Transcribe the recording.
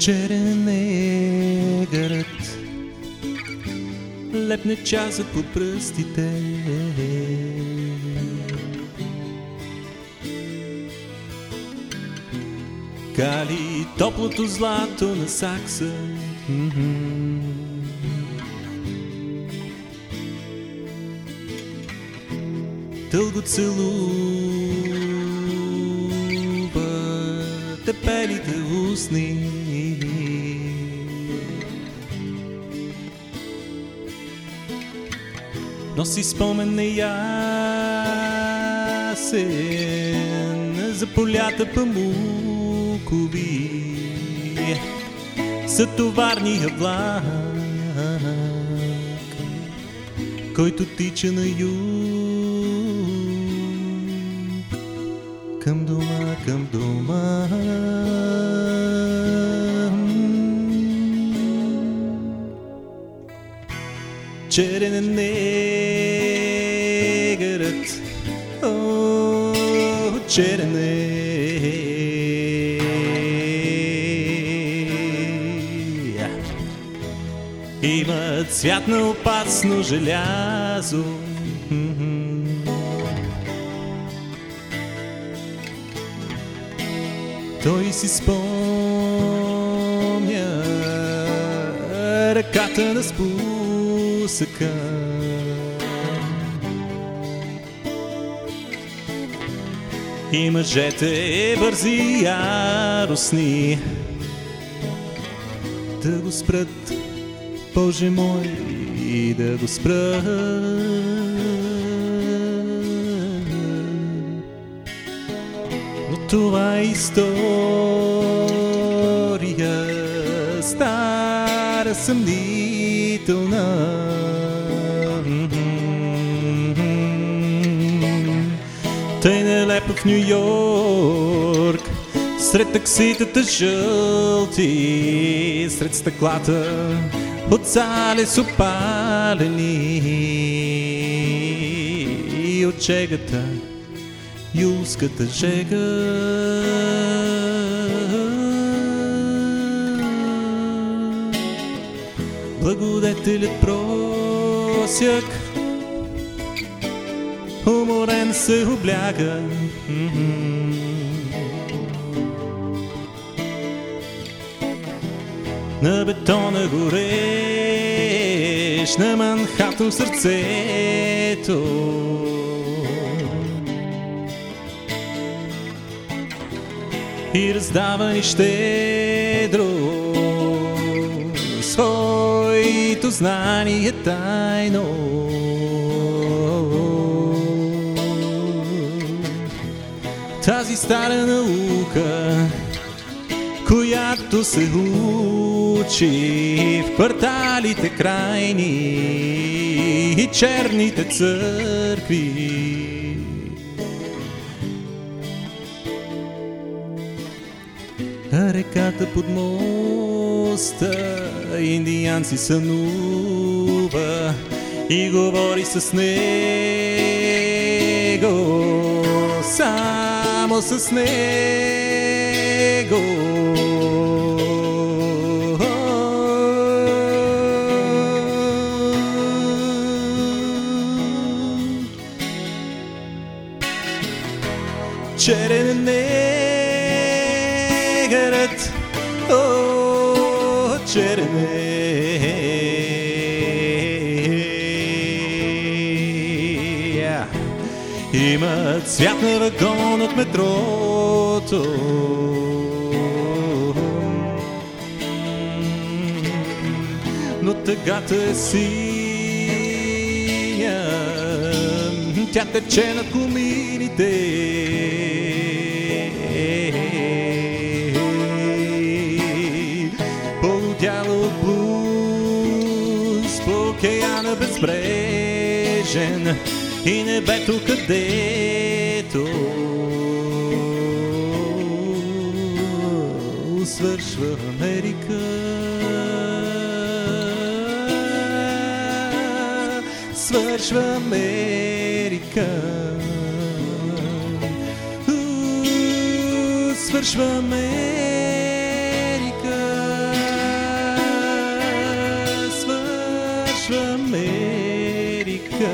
Черен е гърът, лепне часът по пръстите. Кали топлото злато на сакса. Дълго целува тепелите устни. Носи спомен неясен за полята памукови. За товарния влак, който тича на юг. Към дома, към дома. Черен е негърът, о, черен е. Има цвят на опасно желязо. Мгм. Той си спомня ръката на спусъка. И мъжете бързи яростни да го спрат, Боже мой, и да го спрат. Това история стара съмнителна. Тъй нелепо в Нью Йорк, сред такситата жълти, сред стъклата от зали с опалени и от чегата юлската жега. Благодетелят просяк уморен се обляга. На бетона гореш, на Манхатън сърцето. И раздава ни щедро своето знание тайно. Тази стара наука, която се учи в кварталите крайни и черните църкви. Реката под моста индианци сънува и говори с него, само с него. Черен негърът, о, черен е. Има цвят на вагон от метрото. Но тъгата е синя, тя тече над комините. Океана безбрежен и небето където свършва Америка. Свършва Америка. У, Свършва Америка. América.